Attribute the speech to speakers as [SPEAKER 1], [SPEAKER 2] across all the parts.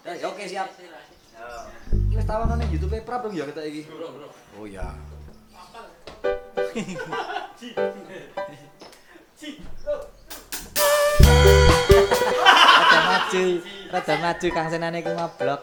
[SPEAKER 1] Ya, Oke siap. Iki wis tawono ning YouTube Prab dong ya kita iki. Oh ya.
[SPEAKER 2] Oh.
[SPEAKER 3] Rada maju Rada maju Kang Senane ku ngoblok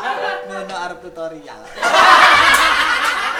[SPEAKER 1] arep tutorial.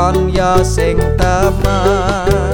[SPEAKER 3] karya sing taman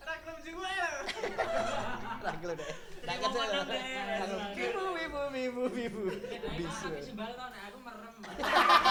[SPEAKER 3] Ra
[SPEAKER 1] juga ya.
[SPEAKER 3] Ibu ibu ibu ibu. Aku merem.